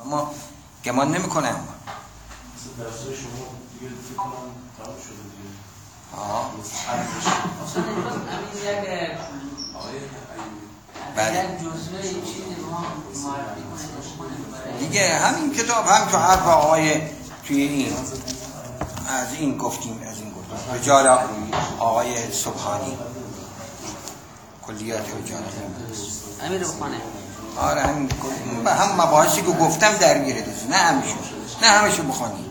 اما گمان نمی‌کنم درس شما دیگه فکر کنم شده دیگه. آه. بله. دیگه همین کتاب هم تو حرف آقای توی این از این گفتیم از این گفتیم. رجال آقای سبحانی. کلیات رجال امیر بخانه آره همین به هم مباحثی که گفتم در میره دیگه. نه همیشه نه همیشه بخوانی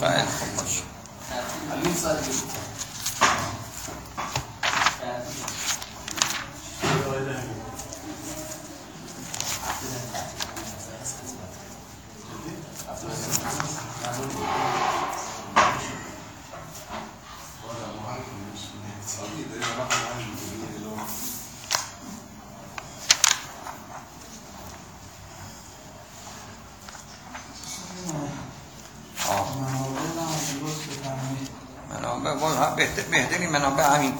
خیلی خوب. باشه علی سال آه منابع والا بهتر بهترین منابع همین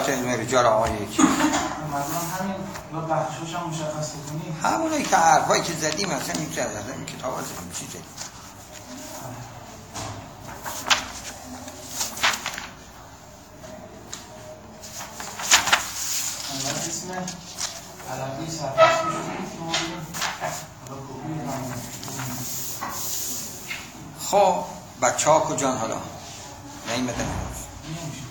کلیات علم رجال آقای چیز منظورم همین یا بخشش هم مشخص کنی همونایی که حرفایی که زدیم اصلا از این کتاب از این زدیم اسم عربی که ما بودیم حالا کپی من خب بچه ها کجان حالا؟ نیمدن نمیشه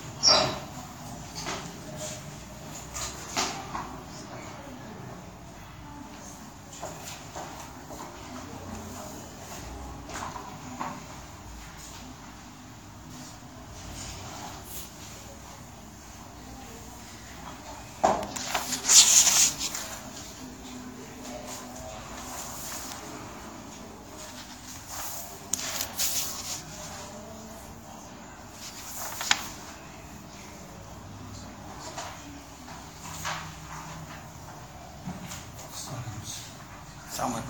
سامان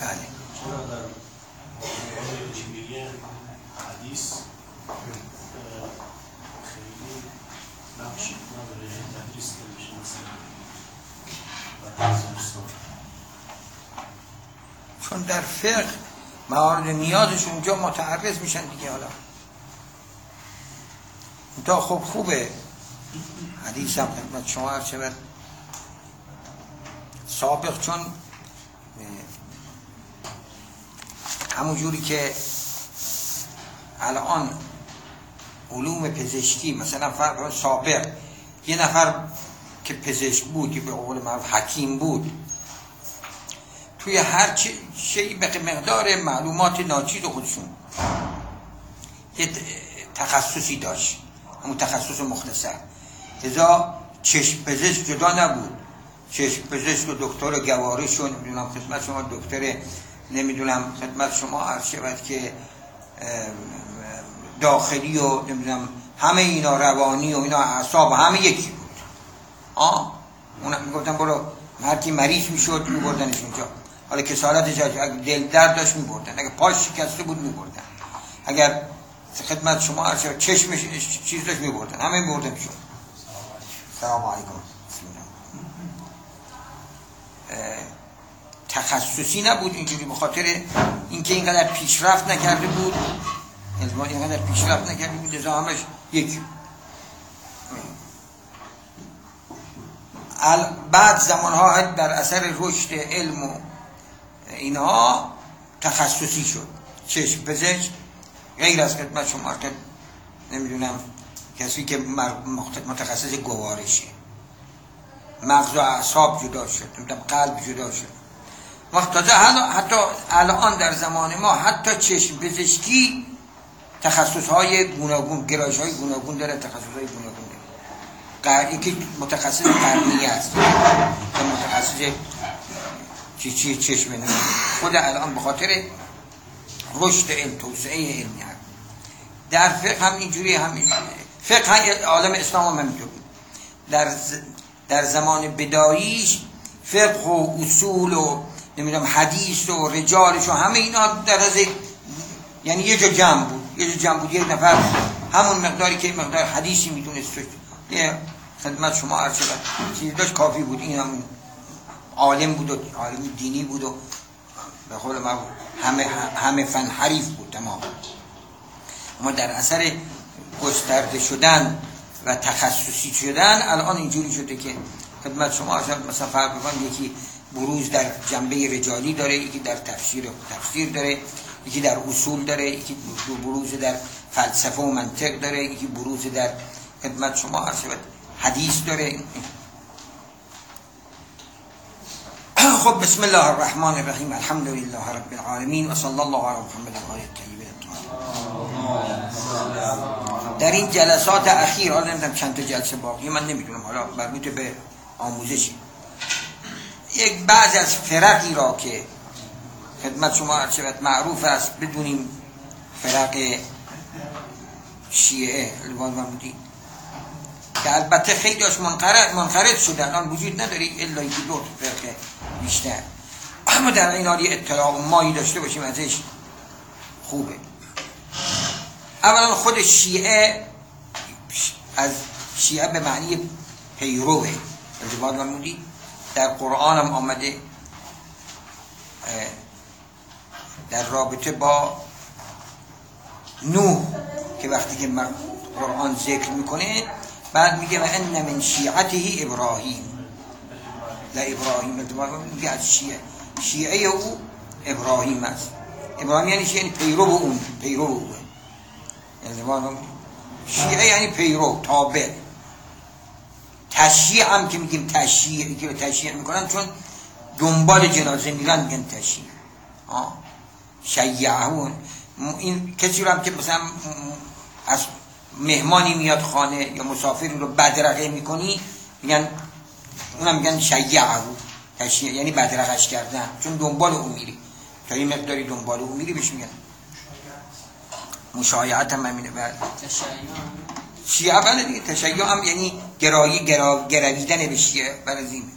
بله چرا در مورد که میگه حدیث اه، خیلی نقشی نداره تدریس نمیشه مثلا حدیث دوستان چون در فقه موارد نیازش اونجا متعرض میشن دیگه حالا. تا خب خوبه. حدیث هم خدمت شما هر سابق چون همون جوری که الان علوم پزشکی مثلا فرق سابق یه نفر که پزشک بود که به قول معروف حکیم بود. توی هر چی- به مقدار معلومات ناچیز خودشون یه تخصصی داشت. همون تخصص مختصر. لذا چشم پزشک جدا نبود. چشم پزشک و دکتر گوارش و نمی‌دونم خدمت شما دکتر نمی‌دونم خدمت شما عرض شود که داخلی و نمی‌دونم همه اینا روانی و اینا اعصاب همه یکی آه اون می‌گفتن برو هر کی مریض می‌شد میبردنش اونجا. حالا کسالت جاش اگه دل درد داشت میبردن اگه پاش شکسته بود میبردن. اگر خدمت شما هر چشمش چیز داشت میبردن همه میبردن شد. سلام علیکم. تخصصی نبود اینجوری به خاطر اینکه اینقدر پیشرفت نکرده بود. علم اینقدر پیشرفت نکرده بود همش یکی بعد زمانها در اثر رشد علم و اینها تخصصی شد. چشم پزشک غیر از خدمت شما که نمی‌دونم کسی که متخصص گوارشه مغز و اعصاب جدا شد. قلب جدا شد. تازه حتی الان در زمان ما حتی چشم پزشکی تخصص های گوناگون گرایش های گوناگون داره تخصص های گوناگون. یکی متخصص قرنیه است. متخصص چی چی چشم خود الان به خاطر رشد علم توسعه علمی هست. در فقه هم اینجوری هم فقه عالم اسلام هم در در زمان بداییش فقه و اصول و نمی‌دونم حدیث و رجالش و همه اینا در از یعنی یه جا جمع بود. یه جا جمع بود. یه نفر همون مقداری که مقدار حدیثی می‌تونست یه خدمت شما عرض شد چیزی داشت کافی بود. این همون عالم بود و عالم دینی بود و به قول ما همه همه فن حریف بود تمام. اما در اثر گسترده شدن و تخصصی شدن الان اینجوری شده که خدمت شما مثلا فرق بکن یکی بروز در جنبه رجالی داره یکی در تفسیر تفسیر داره یکی در اصول داره یکی بروز در فلسفه و منطق داره یکی بروز در خدمت شما عرض حدیث داره. خب بسم الله الرحمن الرحیم. الحمد لله رب العالمین. و صلی الله علی محمد و آله در این جلسات اخیر حالا نمی‌دونم چند تا جلسه باقی من نمی‌دونم. حالا مربوط به آموزشی. یک بعض از فرقی را که خدمت شما عرض معروف است. بدونیم فرق شیعه الوان بودی که البته خیلی هاش منقرد, منقرد شده الان وجود نداری الا یک دو فرقه بیشتر. اما در این حالی اطلاع مایی داشته باشیم ازش خوبه. اولا خود شیعه از شیعه به معنی پیروه. ازدواج فرمودی در قرآن هم آمده در رابطه با نوح که وقتی که قرآن ذکر می‌کنه بعد میگه و ان من شیعته ابراهیم. لا ابراهیم میگه از شیعه. شیعه او ابراهیم است. ابراهیم یعنی یعنی پیرو اون. پیرو اون. یعنی شیعه یعنی پیرو تابع. تشیع هم که میگیم تشیع که تشیع می‌کنن چون دنبال جنازه میرن میگن تشیع. شیعهون. این کسی رو هم که مثلا از مهمانی میاد خانه یا مسافری رو بدرقه می‌کنی میگن اونم میگن شیعهو تشیع یعنی بدرقش کردن. چون دنبال اون میری. تا یه مقداری دنبال اون میری بهش میگن. مشایعت هم همینه. بعد شیعه بله دیگه. تشیع هم یعنی گرایی گرا گرویدن به شیعه. برزیمه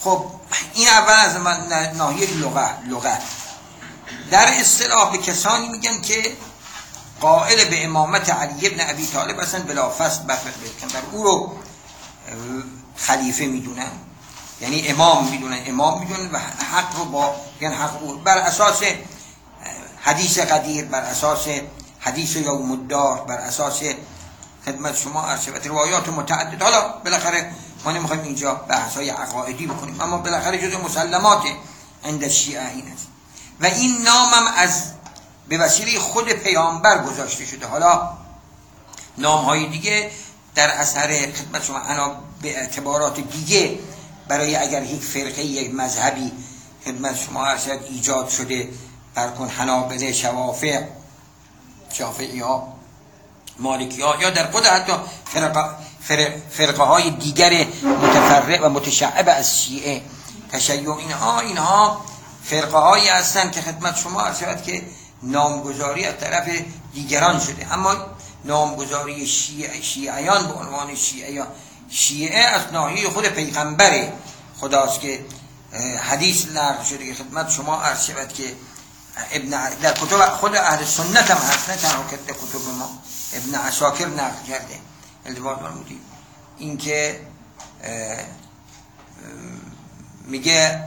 خب این اول از من ناحیه لغت لغت. در اصطلاح به کسانی میگن که قائل به امامت علی ابن ابی طالب اصلا بلا فصل در او رو خلیفه می‌دونن. یعنی امام می‌دونن امام می‌دونن و حق رو با یعنی حق او. بر اساس حدیث قدیر بر اساس حدیث یا مدار بر اساس خدمت شما عرض روایات متعدد. حالا بالاخره ما نمی‌خوایم اینجا بحث های عقایدی بکنیم اما بالاخره جز مسلمات عند شیعه این است. و این نامم از به وسیله خود پیامبر گذاشته شده. حالا نام های دیگه در اثر خدمت شما انا به اعتبارات دیگه برای اگر یک فرقه یک مذهبی خدمت شما ارشد ایجاد شده برکن حنابله شوافع شافعی ها مالکی ها یا در خود حتی فرقه, فرقه های دیگر متفرع و متشعب از شیعه تشیع اینها اینها فرقه هایی هستند که خدمت شما ارشد که نامگذاری از طرف دیگران شده. اما نامگذاری شیعه شیعیان به عنوان شیعه شیعه از ناحیه خود پیغمبر خداست که حدیث نقل شده که خدمت شما عرض شود که ابن در کتب خود اهل سنت هم هست نه تنها کتب ما. ابن عساکر نقل کرده. التباط این اینکه میگه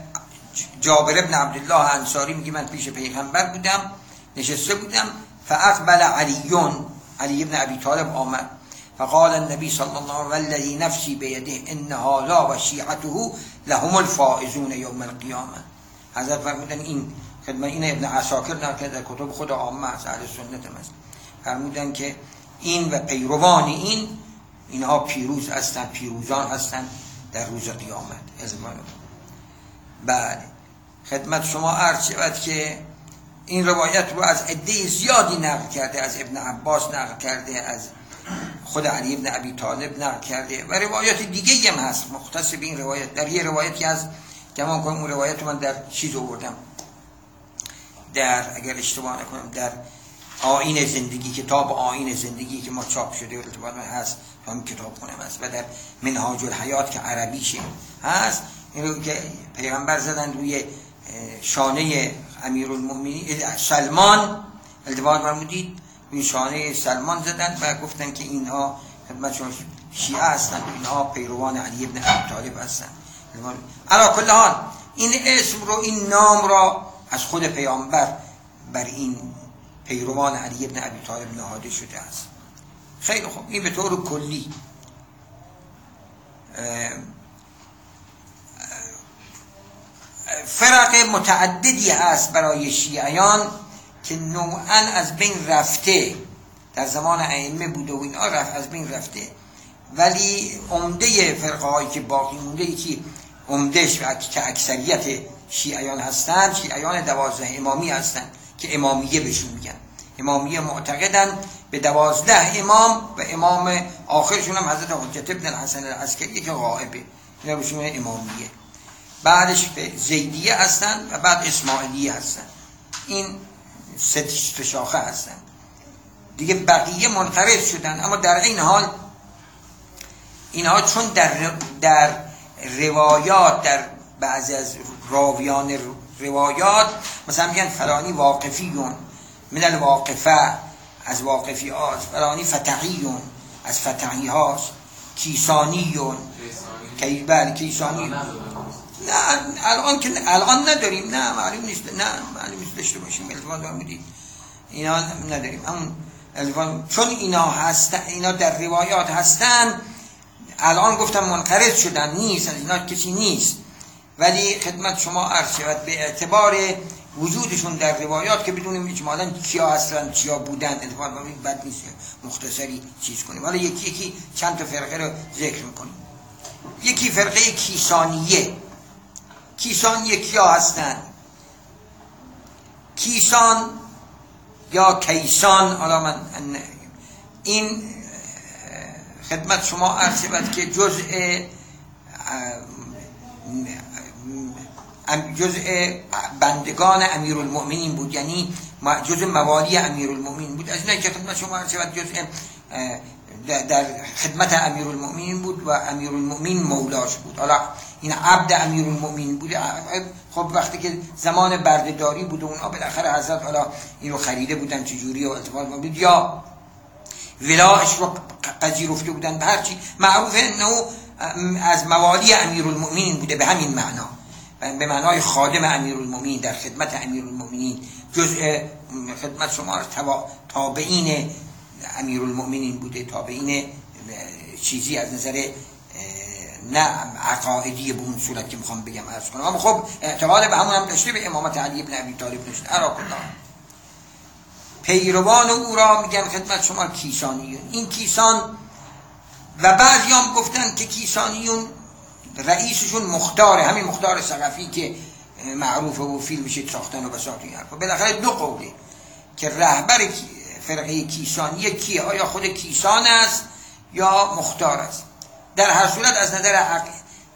جابر ابن عبدالله انصاری میگه من پیش پیغمبر بودم. نشسته بودم فاقبل علیون علی ابن ابی طالب آمد فقال النبي صلى الله عليه وسلم والذي نفسي بيده انها لا و شیعته لهم الفائزون يوم القيامه حضرت فرمودن این خدمت این ابن عساکر در کتب خود عامه از اهل سنت هم فرمودن که این و پیروان این اینها پیروز هستند پیروزان هستند در روز قیامت. ازمان بله خدمت شما عرض شود که این روایت رو از عده زیادی نقل کرده از ابن عباس نقل کرده از خود علی ابن ابی طالب نقل کرده و روایات دیگه هم هست. مختص به این روایت در یه روایتی از گمان کنم اون روایت من در چیز آوردم. در اگر اشتباه نکنم در آین زندگی کتاب آین زندگی که ما چاپ شده و ارتباط هست هم کتاب خونم هست و در منهاج الحیات که عربیشه هست این رو که پیغمبر زدن روی شانه امیر المؤمنین سلمان التباط فرمودید روی شانه سلمان زدن و گفتن که اینها خدمت شما شیعه هستند اینها پیروان علی ابن ابی طالب هستند علا کل حال این اسم رو این نام را از خود پیامبر بر این پیروان علی ابن ابی طالب نهاده شده است. خیلی خوب. این به طور کلی فرق متعددی هست برای شیعیان که نوعا از بین رفته در زمان ائمه بوده و اینا رفت از بین رفته. ولی عمده فرقه هایی که باقی مونده که عمدهش و اکثریت شیعیان هستند شیعیان دوازده امامی هستند که امامیه بهشون میگن. امامیه معتقدن به دوازده امام و امام آخرشون هم حضرت حجت ابن الحسن العسکری که غائبه اینا بهشون امامیه. بعدش به زیدیه هستن و بعد اسماعیلیه هستن. این سه شاخه هستن. دیگه بقیه منقرض شدن. اما در این حال اینها چون در, در روایات در بعضی از راویان روایات مثلا میگن فلانی واقفیون من الواقفه از واقفی هاست فلانی فتحیون از فتحی هاست کیسانیون کی بله کیسانی. نه الان که الان نداریم. نه معلوم نیست. نه معلوم نیست داشته باشیم. الوان بودید اینا نداریم. اما الوان چون اینا هستن اینا در روایات هستن الان گفتم منقرض شدن. نیست اینا کسی نیست. ولی خدمت شما عرض شود به اعتبار وجودشون در روایات که بدونیم اجمالا کیا هستن کیا بودن اتفاق بد نیست مختصری چیز کنیم. حالا یکی یکی چند تا فرقه رو ذکر می‌کنیم. یکی فرقه کیسانیه. کیسانیه کیا هستن. کیسان یا کیسان حالا من این خدمت شما عرض شود که جزء جزء بندگان امیر المؤمنین بود یعنی جزء موالی امیر المؤمنین بود. از اینه که خدمت شما عرض شود جزء در خدمت امیر المؤمنین بود و امیر المؤمنین مولاش بود. حالا این عبد امیر المؤمنین بود خب وقتی که زمان بردهداری بود و اونا بالاخره حضرت حالا اینو خریده بودن چجوری و اتفاق بود یا ولاش رو پذیرفته بودن به هرچی معروف انه از موالی امیر المؤمنین بوده به همین معنا. به معنای خادم امیر در خدمت امیر المؤمنین جزء خدمت شما تابعین امیر المؤمنین بوده تابعین چیزی از نظر نه عقایدی به اون صورت که می‌خوام بگم عرض کنم. اما خب اعتقاد به همون هم داشته به امامت علی ابن ابی طالب داشته ارا پیروان او را میگن خدمت شما کیسانیون. این کیسان و بعضی هم گفتن که کیسانیون رئیسشون مختاره همین مختار سقفی که معروف و فیلمش ساختن و بساط این بالاخره دو قوله که رهبر فرقه کیسانی کیه؟ آیا خود کیسان است یا مختار است؟ در هر صورت از نظر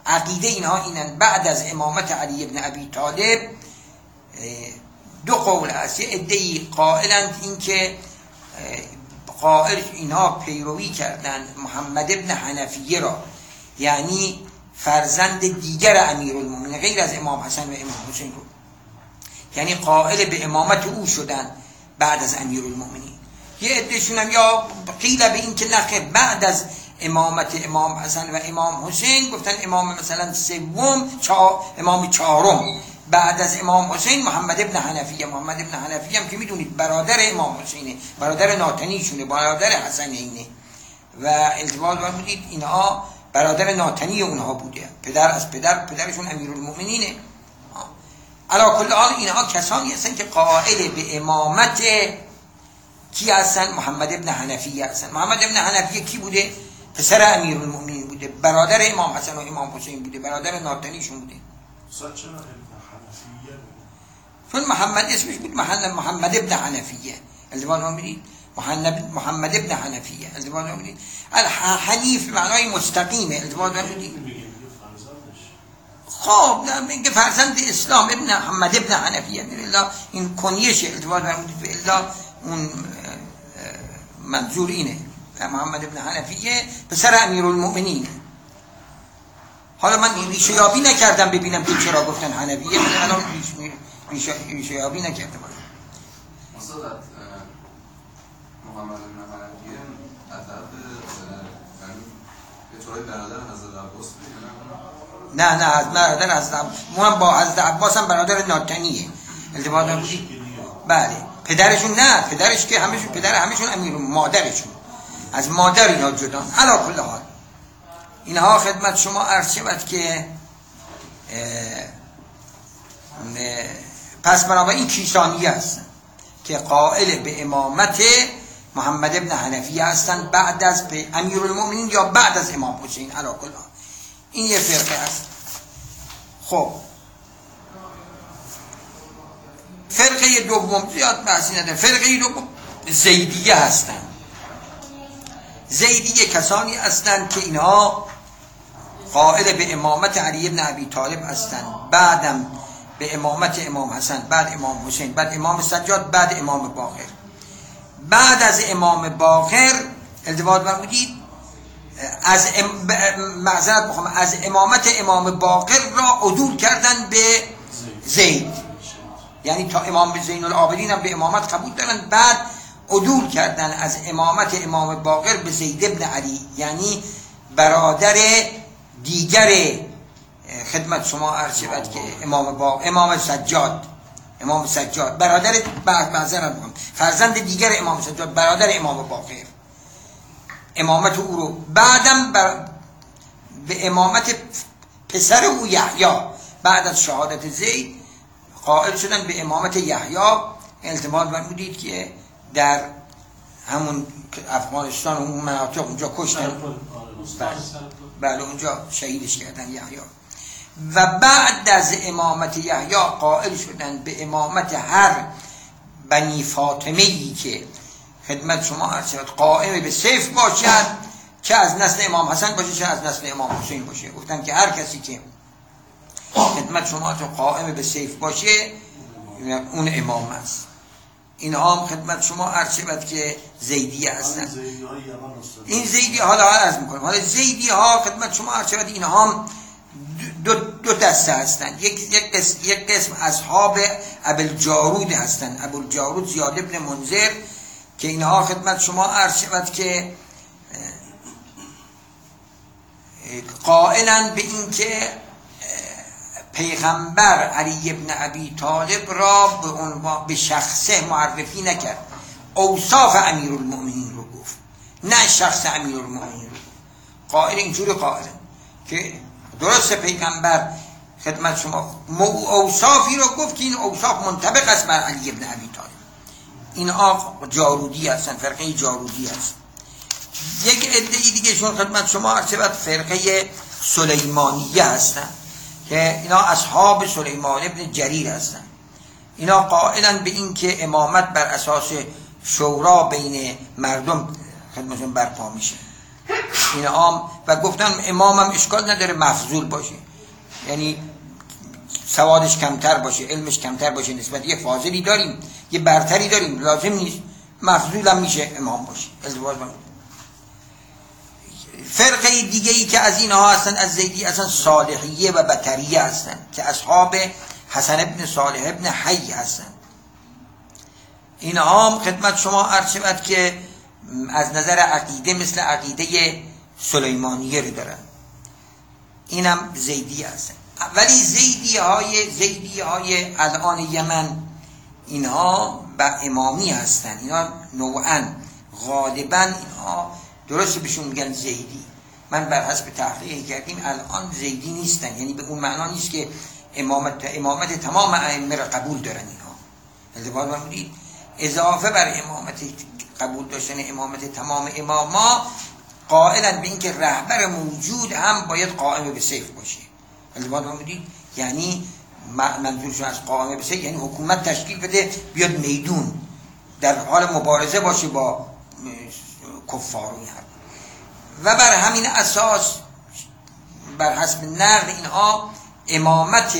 عقیده اینها اینن بعد از امامت علی ابن ابی طالب دو قول است یه ادهی قائلند این که قائل اینها پیروی کردند محمد ابن حنفیه را. یعنی فرزند دیگر امیر المومنین غیر از امام حسن و امام حسین رو. یعنی قائل به امامت او شدن بعد از امیر المومنین یه عدهشون هم یا قیل به این که نخه بعد از امامت امام حسن و امام حسین گفتن امام مثلا سوم چا امام چهارم. بعد از امام حسین محمد ابن حنفیه محمد ابن حنفیه هم که می‌دونید برادر امام حسینه برادر ناتنیشونه برادر حسن اینه و التباط بودید اینها برادر ناتنی اونها بوده. پدر از پدر پدرشون امیرالمؤمنینه. علا کل حال اینها کسانی هستن که قائل به امامت کی هستن؟ محمد ابن حنفیه هستن. محمد ابن حنفیه کی بوده؟ پسر امیر المؤمنین بوده. برادر امام حسن و امام حسین بوده. برادر ناتنیشون بوده؟ چون محمد اسمش بود محمد محمد ابن حنفیه. ما می‌دید محمد محمد ابن حنفیه. التفات ما می‌دید حنیف معنای مستقیمه. میگه فرزندش. خب میگه فرزند اسلام ابن محمد ابن حنفیه. الا این کنیش التفات فرمودید الا اون منظور اینه. محمد ابن حنفیه پسر امیر المؤمنینه حالا من این ریشه یابی نکردم ببینم که چرا گفتن حنفیه من الان ریش- ریشه ریشه یابی نکردم استاد اه، محمد بن حنفیه از یعنی برادر حضرت عباس نه؟ نه از برادر عب- من با حضرت عباس هم برادر ناتنیه. دیگه بله. پدرشون نه پدرش که همشون پدر همشون امیر مادرشون. از مادر اینا جدا. علا کل حال. اینها خدمت شما عرض شود که پس بنابراین کیشانی هستن که قائل به امامت محمد ابن حنفیه هستن بعد از امیر المؤمنین یا بعد از امام حسین. علا کل حال. این یه فرقه هست خب فرقه دوم زیاد بحثی نداره فرقه دوم زیدیه هستن. زیدیه کسانی هستند که اینها قائل به امامت علی ابن ابی طالب هستند بعدم به امامت امام حسن بعد امام حسین بعد امام سجاد بعد امام باقر. بعد از امام باقر التفات فرمودید از ام... معذرت بخوام از امامت امام باقر را عدول کردن به زید. یعنی تا امام زین العابدین هم به امامت قبول دارن بعد عدول کردن از امامت امام باقر به زید ابن علی. یعنی برادر دیگر خدمت شما عرض شود که امام باقر امام سجاد. امام سجاد. برادر معذرت. فرزند دیگر امام سجاد برادر امام باقر. امامت او رو. بعدم بر به امامت پسر او یحیی بعد از شهادت زید قائل شدن به امامت یحیی. التماس فرمودید که در همون افغانستان و اون مناطق اونجا کشتن. آره بله. بله اونجا شهیدش کردن یحیی. و بعد از امامت یحیی قائل شدن به امامت هر بنی فاطمه ای که خدمت شما عرض شود قائم به سیف باشد چه از نسل امام حسن باشه چه از نسل امام حسین باشه. گفتن که هر کسی که خدمت شما تو قائم به سیف باشه اون امام است. این هم خدمت شما عرض که هستن. زیدی استاد. این زیدی حالا عرض می‌کنم حالا زیدی ها خدمت شما عرض شود این هم دو, دو دسته هستند. یک یک قسم, یک قسم اصحاب ابل جارود هستند. ابل جارود زیاد ابن منذر که اینها خدمت شما عرض شود که قائلن به این که اه، پیغمبر علی ابن ابی طالب را به عنوان به شخصه معرفی نکرد. اوصاف امیر المؤمنین رو گفت. نه شخص امیر المؤمنین رو. قائل اینجوری قائلن که درست پیغمبر خدمت شما اوصافی رو گفت که این اوصاف منطبق است بر علی ابن ابی طالب. اینها جارودی هستن فرقه جارودی هست. یک عده دیگه شون خدمت شما شود فرقه سلیمانیه هستن. که اینا اصحاب سلیمان ابن جریر هستن. اینا قائلا به این که امامت بر اساس شورا بین مردم خدمتشون برپا میشه. این هم و گفتن امامم اشکال نداره مفضول باشه. یعنی سوادش کمتر باشه علمش کمتر باشه نسبت یه فاضلی داریم یه برتری داریم لازم نیست. مفضول هم میشه امام باشه. ازدواج فرقه دیگه ای که از اینها هستن از زیدی اصلا صالحیه و بطریه هستن که اصحاب حسن ابن صالح ابن حی هستن. اینها هم خدمت شما عرض شود که از نظر عقیده مثل عقیده سلیمانیه رو دارن. اینم زیدی هستن. ولی زیدی های زیدی های الان یمن اینها به امامی هستن. اینا نوعا غالبا اینها درست بهشون میگن زیدی. من بر حسب تحقیق کردیم الان زیدی نیستن. یعنی به اون معنا نیست که امامت, امامت تمام ائمه را قبول دارن اینها فرمودید اضافه بر امامت قبول داشتن امامت تمام اماما قائلا به اینکه رهبر موجود هم باید قائم به سیف باشه. الوان هم بودید یعنی منظورشون از قائم به سیف یعنی حکومت تشکیل بده بیاد میدون. در حال مبارزه باشه با کفار و حرف. و بر همین اساس بر حسب نقد اینها امامت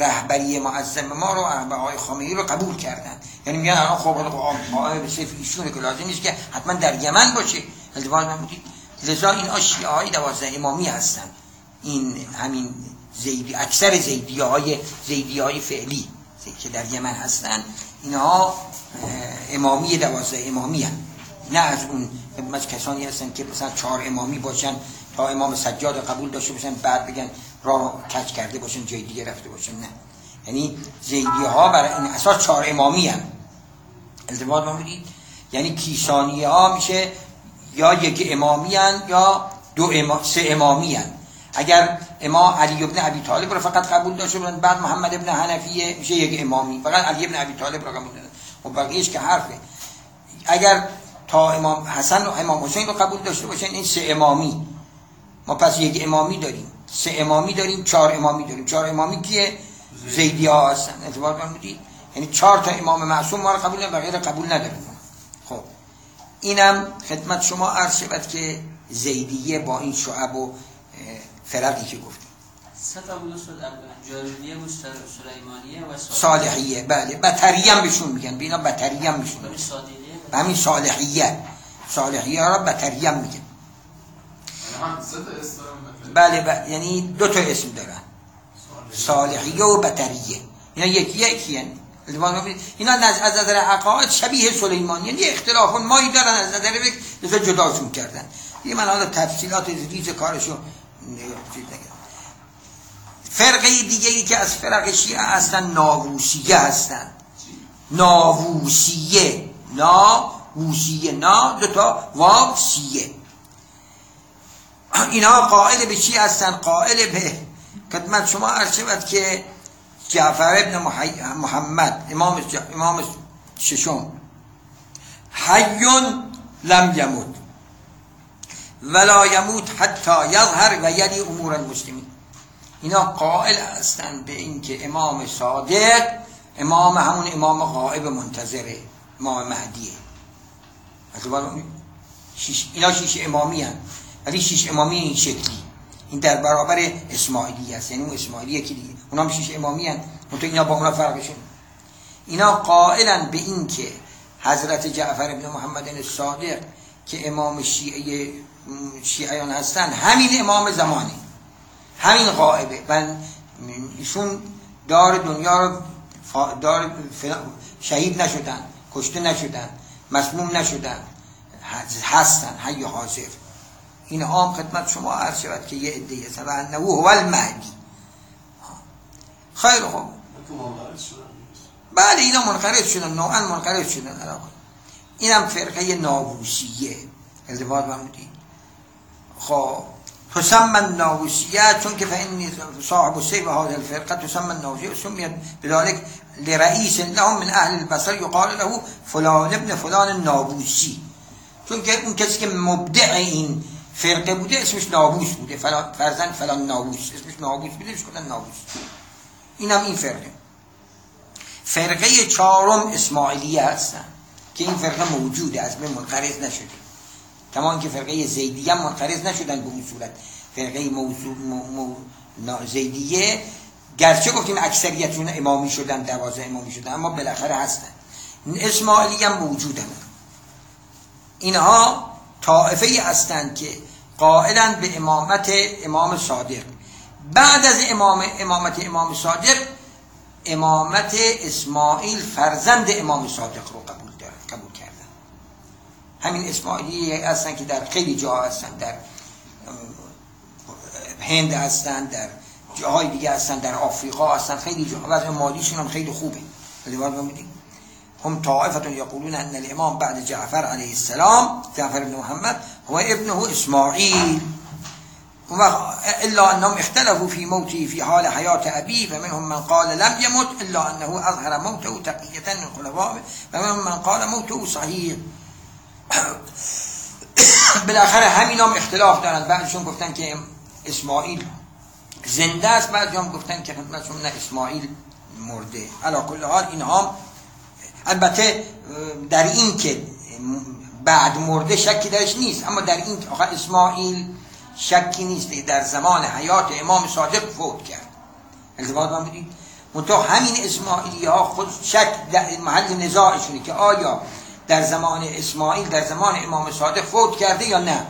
رهبری معظم ما رو آقای خامنه‌ای رو قبول کردن یعنی میگن الان خب قائم به سیف ایشونه که لازم نیست که حتما در یمن باشه. التفات نمودید لذا این شیعه های دوازده امامی هستن این همین زیدی اکثر زیدی های زیدی های فعلی که در یمن هستن اینها امامی دوازده امامی هستن نه از اون از کسانی هستن که مثلا چهار امامی باشن تا امام سجاد قبول داشته باشن بعد بگن راه کج کرده باشن جای دیگه رفته باشن. نه. یعنی زیدی ها برای این اساس چهار امامی هم التفات ما بودید یعنی کیسانی ها میشه یا یک امامی هن یا دو اما... سه امامی هن. اگر امام علی ابن ابی طالب رو فقط قبول داشته بودن بعد محمد ابن حنفیه میشه یک امامی. فقط علی ابن ابی طالب رو قبول داشته و بقیهش که حرفه. اگر تا امام حسن و امام حسین رو قبول داشته باشن این سه امامی. ما پس یک امامی داریم. سه امامی داریم چهار امامی داریم. چهار امامی کیه؟ زیدی. ها هستن. اعتبار فرمودید یعنی چهار تا امام معصوم ما رو قبول نداریم بقیه رو قبول نداریم خب. اینم خدمت شما عرض شود که زیدیه با این شعب و فرقی که گفتیم سه تا بود شد سل- سلیمانیه و صالحیه. بله. بطریه هم بهشون میگن. بینا بطریه هم و همین صالحیه. صالحیه را بطریه دارم بله ب... یعنی دو تا اسم دارن. صالحیه و بطریه اینا یکی یکی هن. اینا از نظر عقاید شبیه سلیمانی یعنی اختلاف مایی دارن از نظر لذا جداشون کردن. دیگه من حالا تفصیلات ریز کارشو. فرقه دیگه ای که از فرق شیعه هستن ناووسیه هستن. ناووسیه. ناووسیه نا دوتا واو سیه. اینها قائل به چی هستن؟ قائل به خدمت شما عرض شود که جعفر ابن محمد امام امام ششم. حیون لم یموت. ولا یموت حتی یظهر و یلی امور المسلمین. اینا قائل هستند به اینکه امام صادق امام همون امام غائب منتظره. امام مهدیه. اعتبار شیش اینا شیش امامی هن. ولی شیش امامی این شکلی. این در برابر اسماعیلی هست. یعنی اون اسماعیلی یکی دیگه. اونا هم شیش امامی هن. منطقه اینا با اونا فرقشون اینا قائلن به این که حضرت جعفر ابن محمد صادق که امام شیعه شیعیان هستن همین امام زمانه. همین غائبه و ایشون دار دنیا رو دار شهید نشدن. کشته نشدن مسموم نشدن هستن حی حاضر. این عام خدمت شما عرض شود که یه عده هستن و انه هو المهدی. خیر خوب بله اینا منقرض شدن نوعا منقرض شدن. علاقه اینم فرقه ناووسیه ازدواج بمودید خب. تسمى الناووسیه چون که فإني صاحب السيف هذه الفرقه تسمى الناووسیه سميت بذلك لرئيس لهم من اهل البصر يقال له فلان ابن فلان النابوسی چون که اون کسی که مبدع این فرقه بوده اسمش نابوس بوده. فلان فرزن فلان نابوس اسمش نابوس بوده اسمش کردن نابوس اینم این فرقه. فرقه چهارم اسماعیلیه هستن که این فرقه موجوده از بین منقرض نشده. کمان که فرقه زیدیه هم منقرض نشدن به اون صورت. فرقه موضوع مو مو زیدیه گرچه گفتیم اکثریتشون امامی شدن دوازه امامی شدن اما بالاخره هستن. اسماعیلی هم موجودن. اینها طائفه ای هستند که قائلن به امامت امام صادق. بعد از امام امامت امام صادق امامت اسماعیل فرزند امام صادق رو قبول دارن قبول کردن. همین اسماعیلی هستن که در خیلی جا هستن در هند هستن در جاهای دیگه هستن در آفریقا هستن خیلی جا. وضع مالیشون هم خیلی خوبه. هم طائفة يقولون أن الإمام بعد جعفر عليه السلام جعفر بن محمد هو ابنه إسماعيل وما- إلا أنهم اختلفوا في موته في حال حياة أبيه فمنهم من قال لم يمت إلا أنه أظهر موته تقية للخلفاء ومنهم من قال موته صحيح بالاخره همین هم اختلاف دارن بعضشون گفتن که اسماعیل زنده است بعضی هم گفتن که خدمتشون نه اسماعیل مرده. علا کل حال اینها البته در این که بعد مرده شکی درش نیست اما در این آخه اسماعیل شکی نیست در زمان حیات امام صادق فوت کرد. التباط من بودید منتها همین اسماعیلی ها خود شک در محل نزاعشونه که آیا در زمان اسماعیل در زمان امام صادق فوت کرده یا نه؟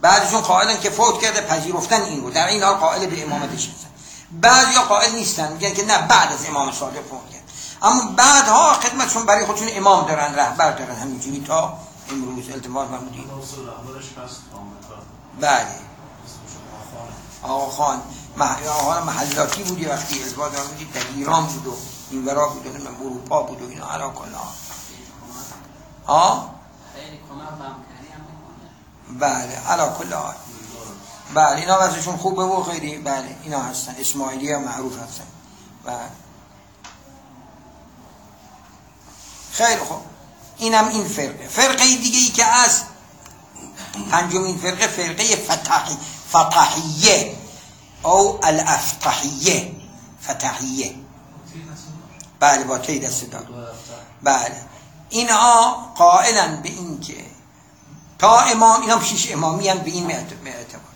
بعضشون قائلن که فوت کرده پذیرفتن این رو. در این حال قائل به امامتش هستن. بعضی قائل نیستن میگن که نه بعد از امام صادق فوت کرد. اما بعدها خدمتشون برای خودشون امام دارن رهبر دارن. همینجوری تا امروز التماس آمریکا بله. آقا خان مح... آقا محلاتی بود یه وقتی ازباد فرمودید در ایران بود و این ورا بود و اروپا بود و اینا علا می‌کنه. بله علا کل حال. بله اینا وضعشون خوبه و خیلی بله اینا هستن. اسماعیلی ها معروف هستن. بله. خیلی خوب. اینم این فرقه. فرقه دیگه ای که از پنجمین فرقه فرقه فتحی فتحیه. او الافتحیه. فتحیه. بله با تی دست دار بله. اینها قائلن به این که تا امام اینا شیش امامی هم به این اعتبار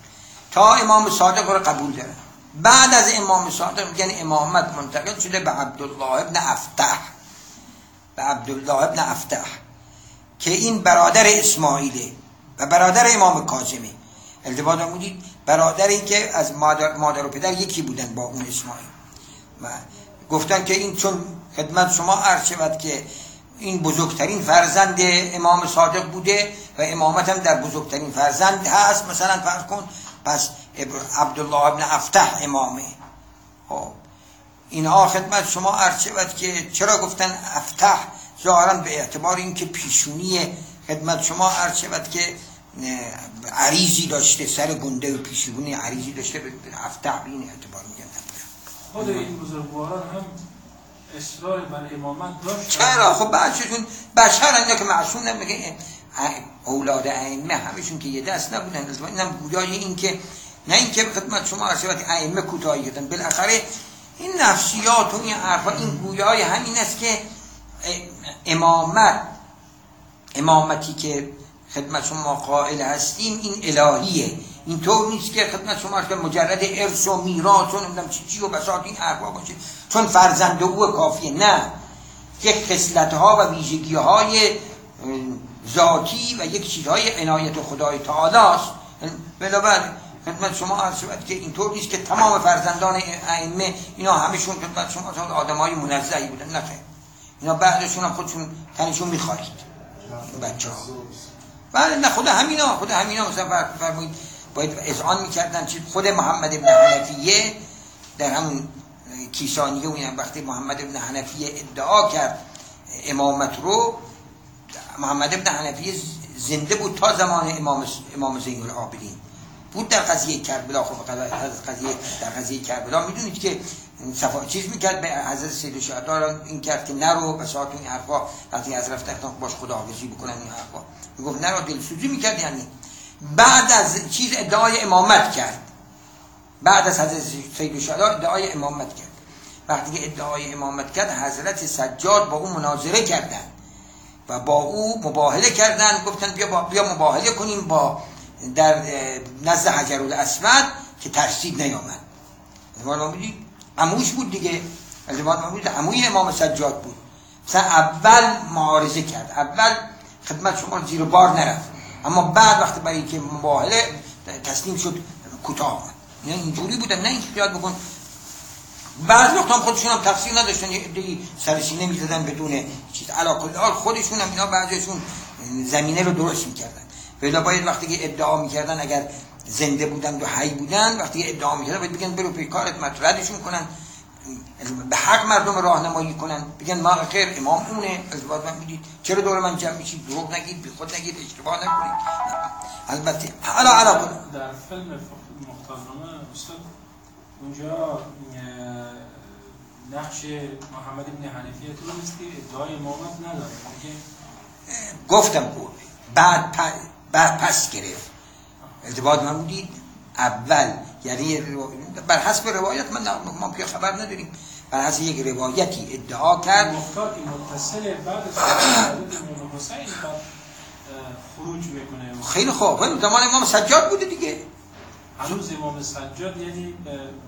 تا امام صادق رو قبول دارن. بعد از امام صادق میگن امامت منتقل شده به عبدالله ابن افتح. به عبدالله ابن افتح. که این برادر اسماعیله و برادر امام کاظمه التباط بودید برادری که از مادر, مادر و پدر یکی بودن با اون اسماعیل. و گفتن که این چون خدمت شما عرض شود که این بزرگترین فرزند امام صادق بوده و امامت هم در بزرگترین فرزند هست. مثلا فرض کن پس عبدالله ابن افتح امامه. خب اینها خدمت شما عرض شود که چرا گفتن افتح؟ ظاهرا به اعتبار اینکه پیشونی خدمت شما عرض شود که عریضی داشته سر گنده و پیشونی عریضی داشته. به افتح به این اعتبار میگن. خود این بزرگواران هم اصرار بر امامت داشت. چرا؟ خب بعضشون بشر اینا که معصوم نمیگه اولاد ائمه همشون که یه دست نبودن. اینم گویای این که نه اینکه خدمت شما عرض شود ائمه کوتاهی کردن. بالاخره این نفسیات و این حرفا این گویای همین است که امامت امامتی که خدمت شما قائل هستیم این الهیه. این طور نیست که خدمت شما که مجرد ارث و میراث و نمی‌دونم چی چی و بساط این حرفا باشه. چون فرزند او کافیه. نه. یک خصلت ها و ویژگی های ذاتی و یک چیزهای عنایت خدای تعالی است بنابراین خدمت شما عرض شود که اینطور نیست که تمام فرزندان ائمه اینا همشون خدمت شما آدمای منزهی بودن. نه اینا بعدشون هم خودشون تنشون می‌خواهید بچه ها بله نه خود همینا خود همینا مثلا فرمایید. باید اذعان می‌کردن چی؟ خود محمد ابن حنفیه در همون کیسانیه و وقتی محمد ابن حنفیه ادعا کرد امامت رو محمد ابن حنفیه زنده بود تا زمان امام امام زین العابدین. بود در قضیه کربلا. خب قضیه در قضیه کربلا می‌دونید که صفا چیز می‌کرد به حضرت سید شهدا این کرد که نرو بساط این حرفا. وقتی از رفت باش خداحافظی بکنن این حرفا. می‌گفت نرو دلسوزی می‌کرد یعنی. بعد از چیز ادعای امامت کرد. بعد از حضرت سید شهدا ادعای امامت کرد. وقتی که ادعای امامت کرد حضرت سجاد با او مناظره کردن و با او مباهله کردن گفتن بیا, بیا مباهله کنیم با در نزد حجر الاسود که ترسید نیامد. عموش بود دیگه. ازدواج بود عموی امام سجاد بود. مثلا اول معارضه کرد. اول خدمت شما زیر بار نرفت. اما بعد وقتی برای که مباهله تسلیم شد کوتاه آمد. یعنی اینجوری بودن نه اینکه خیال بکن. بعض وقت هم خودشون هم تفسیر نداشتن سر سینه می‌زدن بدون چیز. علا خودشون هم اینا بعضیشون زمینه رو درست می‌کردن. ولی باید وقتی که ادعا می‌کردن اگر زنده بودن و حی بودن وقتی ادعا می‌کردن باید بگن برو پی کارت مطردشون کنن. به حق مردم راهنمایی کنن. بگن ما خیر امام اونه. از بعد من می‌دید چرا دور من جمع میشید؟ دروغ نگید بی خود نگید اشتباه نکنید. البته حالا علا در فیلم مختارنامه استاد اونجا نقش محمد ابن حنفیه تو نیست که ادعای امامت نداره. گفتم بود. بعد بعد پس گرفت. ارتباط من بودید اول یعنی بر حسب روایت من ما که خبر نداریم. بر حسب یک روایتی ادعا کرد. متصل بعد از حسین خروج می‌کنه. خیلی خوب. خیلی زمان امام سجاد بوده دیگه. هنوز امام سجاد یعنی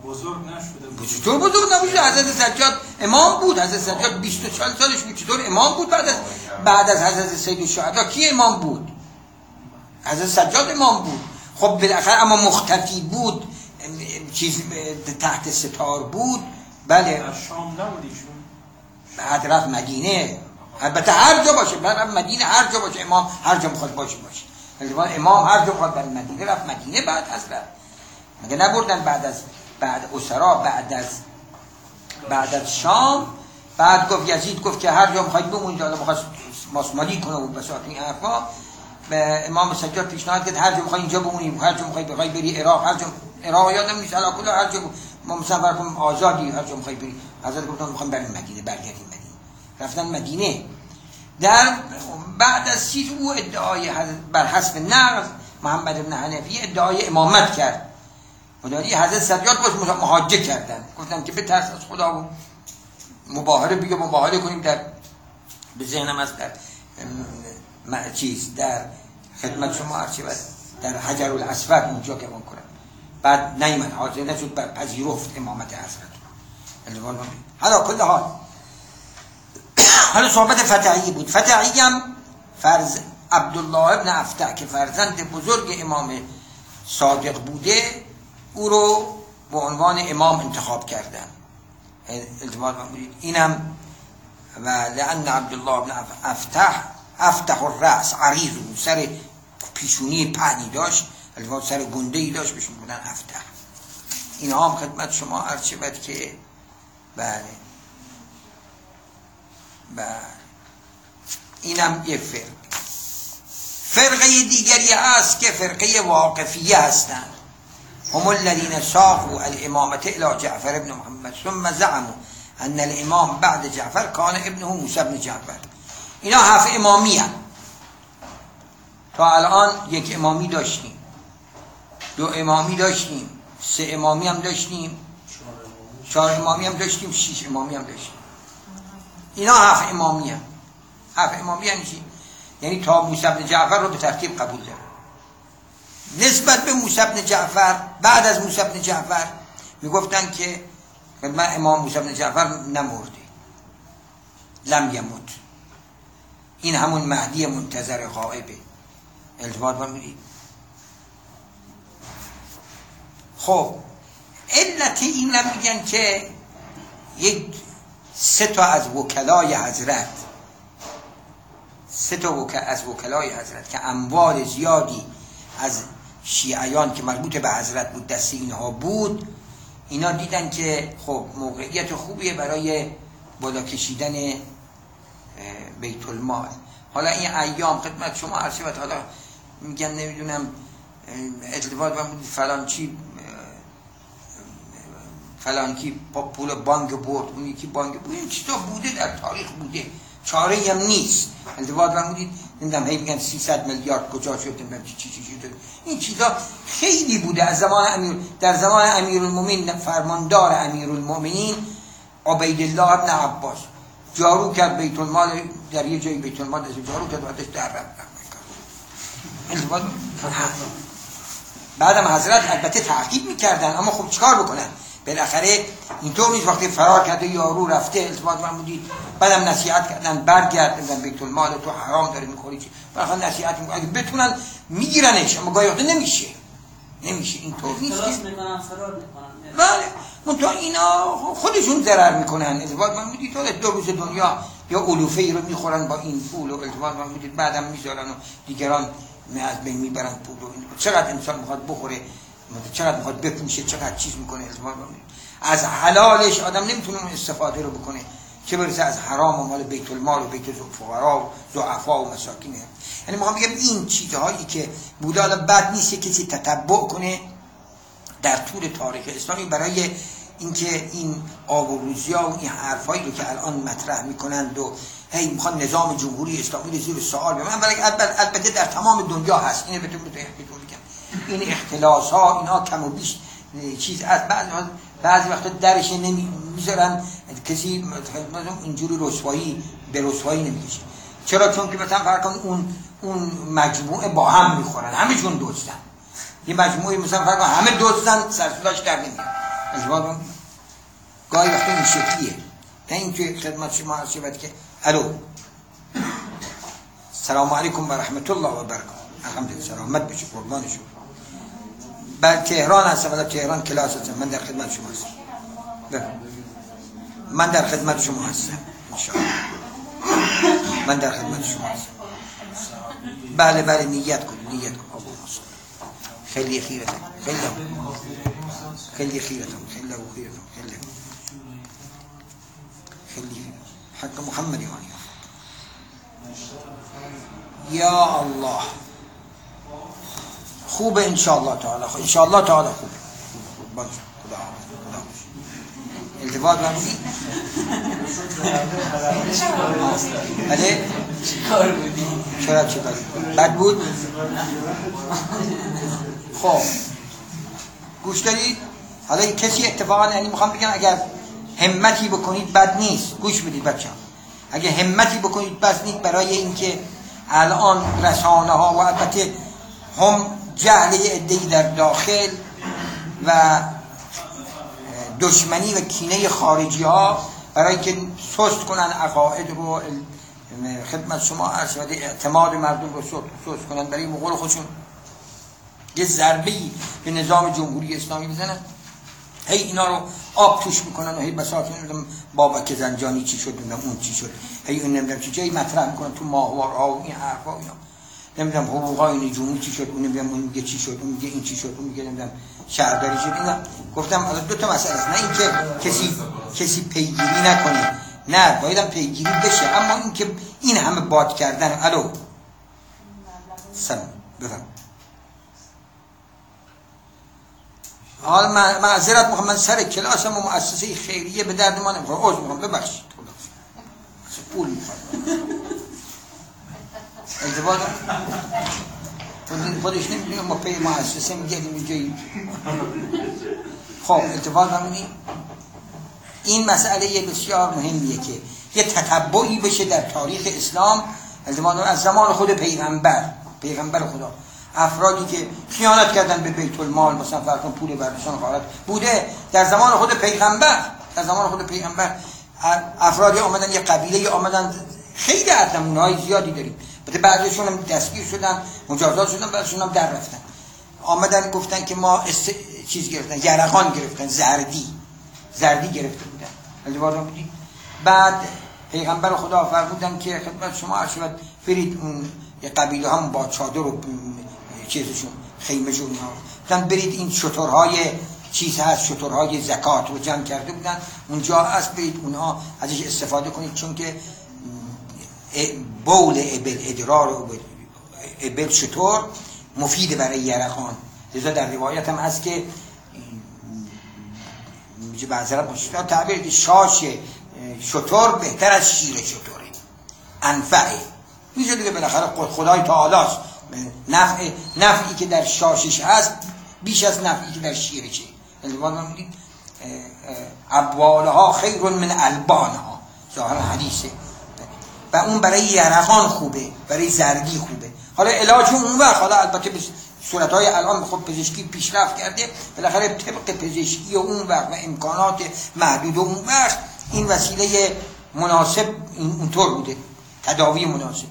بزرگ نشده بود چطور بزرگ نبوده؟ حضرت سجاد امام بود. حضرت سجاد 24 سالش بود. چطور امام بود بعد از بعد از حضرت سید الشهدا کی امام بود؟ حضرت سجاد امام بود. خب بالاخره اما مختفی بود. چیز تحت ستار بود بله. شام نبود ایشون. بعد رفت مدینه. البته هر جا باشه بعد مدینه هر جا باشه امام هر جا می‌خواد باشه باشه. امام هر جا می‌خواد برای مدینه رفت مدینه بعد از رفت. مگه نبردن بعد از بعد اسرا بعد از بعد از شام؟ بعد گفت یزید گفت که هر جا می‌خواید بمونید حالا می‌خواست ماسمالی کنه و بساط این حرفا. به امام سجاد پیشنهاد کرد هر جا می‌خوای اینجا بمونیم هر جا می‌خوای بخوای بری عراق هر جا عراق یادم نیست علا کلا هر جا ما کنیم آزادی هر جا می‌خوای بری. حضرت گفتن می‌خوایم بریم مدینه برگردیم مدینه. رفتن مدینه. در بعد از چیز او ادعای بر حسب نقل محمد بن حنفی ادعای امامت کرد. مداری حضرت سجاد باش مهاجه کردن. گفتن که بترس از خدا و مباهره بیا مباهره کنیم در به ذهنم از در چیز در خدمت شما بس در حجر الاسود اونجا گمان کنم. بعد نیمد حاضر نشد پذیرفت امامت حضرت حالا کل حال. حالا صحبت فتحی بود. فتحی هم فرز عبدالله ابن افتح که فرزند بزرگ امام صادق بوده او رو به عنوان امام انتخاب کردن. اینم و لان عبدالله ابن اف- افتح افتح الرأس عریض سر پیشونی پهنی داشت. البته سر گنده ای داشت بهش می‌گفتن افتح اینها هم خدمت شما عرض شود که بله. بله. اینم یه فرق فرقه دیگری هست که فرقه واقفیه هستند. هم الذين ساقوا الامامة الى جعفر بن محمد ثم زعموا ان الامام بعد جعفر كان ابنه موسى بن جعفر. اینا هفت امامی هم. تا الان یک امامی داشتیم. دو امامی داشتیم. سه امامی هم داشتیم. چهار امامی هم داشتیم. شش امامی هم داشتیم. اینا هفت امامی هم. هفت امامی یعنی چی؟ یعنی تا موسی بن جعفر رو به ترتیب قبول دارن. نسبت به موسی بن جعفر بعد از موسی بن جعفر می‌گفتن که من امام موسی بن جعفر نمرده. لم یموت. این همون مهدی منتظر غائبه. التفات من می‌دید خب علت این هم میگن که یک سه تا از وکلای حضرت سه تا از وکلای حضرت که اموال زیادی از شیعیان که مربوط به حضرت بود دست اینها بود اینا دیدن که خب موقعیت خوبیه برای بالا کشیدن بیت المال حالا این ایام خدمت شما شود حالا میگن نمی‌دونم من بود فلان چی فلان کی پول بانک برد اون یکی بانک بود این چیزا بوده؟ در تاریخ بوده. چاره هم نیست. التفات من بودید نمی‌دونم هی میگن 300 میلیارد کجا شد نمی‌دونم چی چی چی شد. این چیزا خیلی بوده. از زمان امیر در زمان امیرالمومنین فرماندار امیرالمومنین عبیدالله ابن عباس. جارو کرد بیت المال در یه جایی بیت المال جارو کرد بعدش در رفت. بعدم حضرت البته تعقیب می‌کردن اما خب چیکار بکنن؟ بالاخره اینطور نیست. وقتی فرار کرده یارو رفته التماس من بودید بعدم نصیحت کردن برگرد نمی‌دونم بیت المال تو حرام داری می‌خوری چی؟ بالاخره نصیحت می‌کنن اگه بتونن میگیرنش اما گاهی وقتا نمیشه. نمیشه. اینطور نیست. که می‌کنن فرار می‌کنن. بله. منتها اینا خودشون ضرر می‌کنن. ازدواج من می‌دید تا دو روز دنیا یا علوفه ای رو می‌خورن با این پول و ازدواج من می‌دید بعدم می‌ذارن و دیگران می- از بین می‌برن پول و. چقدر انسان می‌خواد بخوره؟ چقدر می‌خواد بپوشه چقدر چیز می‌کنه می‌دید. از حلالش آدم نمی‌تونه استفاده رو بکنه چه برسه از حرام و مال بیت المال و بیت فقرا و ضعفا و مساکین. یعنی می‌خوام بگم این چیزهایی که بوده حالا بد نیست که کسی تتبع کنه در طول تاریخ اسلامی برای اینکه این آب و روزی ها و این حرفایی رو که الان مطرح می‌کنند و هی می‌خوان نظام جمهوری اسلامی رو زیر سوال ببرن. ولی البته در تمام دنیا هست. اینو بهتون بگم این اختلاس ها اینا کم و بیش چیز از بعضی بعضی وقتا درش نمی‌ذارن کسی اینجوری رسوایی به رسوایی نمی‌کشه. چرا؟ چون که مثلا فرق اون اون مجموعه با هم می‌خورن. همه چون دزدن. یه مجموعه مثلا فرق همه دزدن سرسلاش در نمیاد. از گاهی وقتا این شکلیه. نه اینکه خدمت شما هست شود که الو. سلام علیکم و رحمت الله و برکاته. الحمدلله سلامت بشه قربان شما بعد تهران هستم ولی تهران کلاس هستم. من در خدمت شما هستم. بله. من در خدمت شما هستم من در خدمت شما هستم. بله بله نیت کن نیت کن خیلی خیرتم خیلی خیلی خیرتم خیلی خیرتم خیلی خیلی حق محمد یعنی. یا الله. خوبه انشاءالله تعالی. ان شاء الله تعالی خوبه. باشه خدا خدا التفات بودی؟ بله. چیکار بودی؟ چرا چه بد بود؟ خب. گوش دارید حالا کسی اتفاقا یعنی می‌خوام بگم اگر همتی بکنید بد نیست. گوش بدید بچه اگه همتی بکنید بد نیست برای اینکه الان رسانه ها و البته هم جهل ادهی در داخل و دشمنی و کینه خارجی ها برای که سست کنن عقاید رو خدمت شما عرض اعتماد مردم رو سست کنن برای مقول خودشون. یه ضربه به نظام جمهوری اسلامی بزنن. هی اینا رو آب توش می‌کنن و هی بساط نمی‌دونم بابک زنجانی چی شد نمی‌دونم اون چی شد. هی اون نمی‌دونم چی جایی مطرح می‌کنن تو ماهوارها و این حرفا اینا. نمی‌دونم حقوق های نجومی چی شد اون میگه چی شد اون میگه این چی شد اون میگه نمی‌دونم شهرداری شد اینا. گفتم دو تا مسئله است نه اینکه کسی کسی پیگیری نکنه. نه باید پیگیری بشه اما اینکه این همه باد کردن الو. سلام بفهم حال معذرت می‌خوام من سر کلاسم و مؤسسه خیریه به درد ما نمی‌خوره. عذر می‌خوام ببخشید. پول می‌خواد ازدواج خودش نمی‌دونه ما پی مؤسسه میگردیم اینجایی. خب اتفاق همینی این مسئله بسیار مهمیه که یه تتبعی بشه در تاریخ اسلام. از زمان خود پیغمبر پیغمبر خدا. افرادی که خیانت کردن به بیت المال مثلا فرقان پول برداشتن خواهد بوده در زمان خود پیغمبر در زمان خود پیغمبر افرادی آمدن یه قبیله آمدن. خیلی از های زیادی داریم. بعد بعضیشون هم دستگیر شدن مجازات شدن بعضیشون هم در رفتن. آمدن گفتن که ما است... چیز گرفتن یرقان گرفتن زردی. زردی گرفته بودن. بودی بعد پیغمبر خدا فرمودن که خدمت شما ارشد برید اون قبیله هم با چادر و چیزشون خیمه جون ها برید این شطورهای چیز هست شطورهای زکات رو جمع کرده بودن. اونجا هست برید اونها ازش استفاده کنید. چون که بول ابل ادرار ابل شطور مفید برای یرقان لذا در روایت هم هست که بعضرم تعبیر که شاش شطور بهتر از شیر شطوره. انفعه. میشه دیگه بالاخره خدای تعالی است. نفع نفعی که در شاشش هست بیش از نفعی که در شیرشه ابوالها خیر من البانها. ظاهر حدیثه. اون برای یرقان خوبه برای زردی خوبه. حالا علاج اون وقت حالا البته به صورت های الان خب پزشکی پیشرفت کرده بالاخره طبق پزشکی اون وقت و امکانات محدود اون وقت این وسیله مناسب اونطور بوده تداوی مناسب.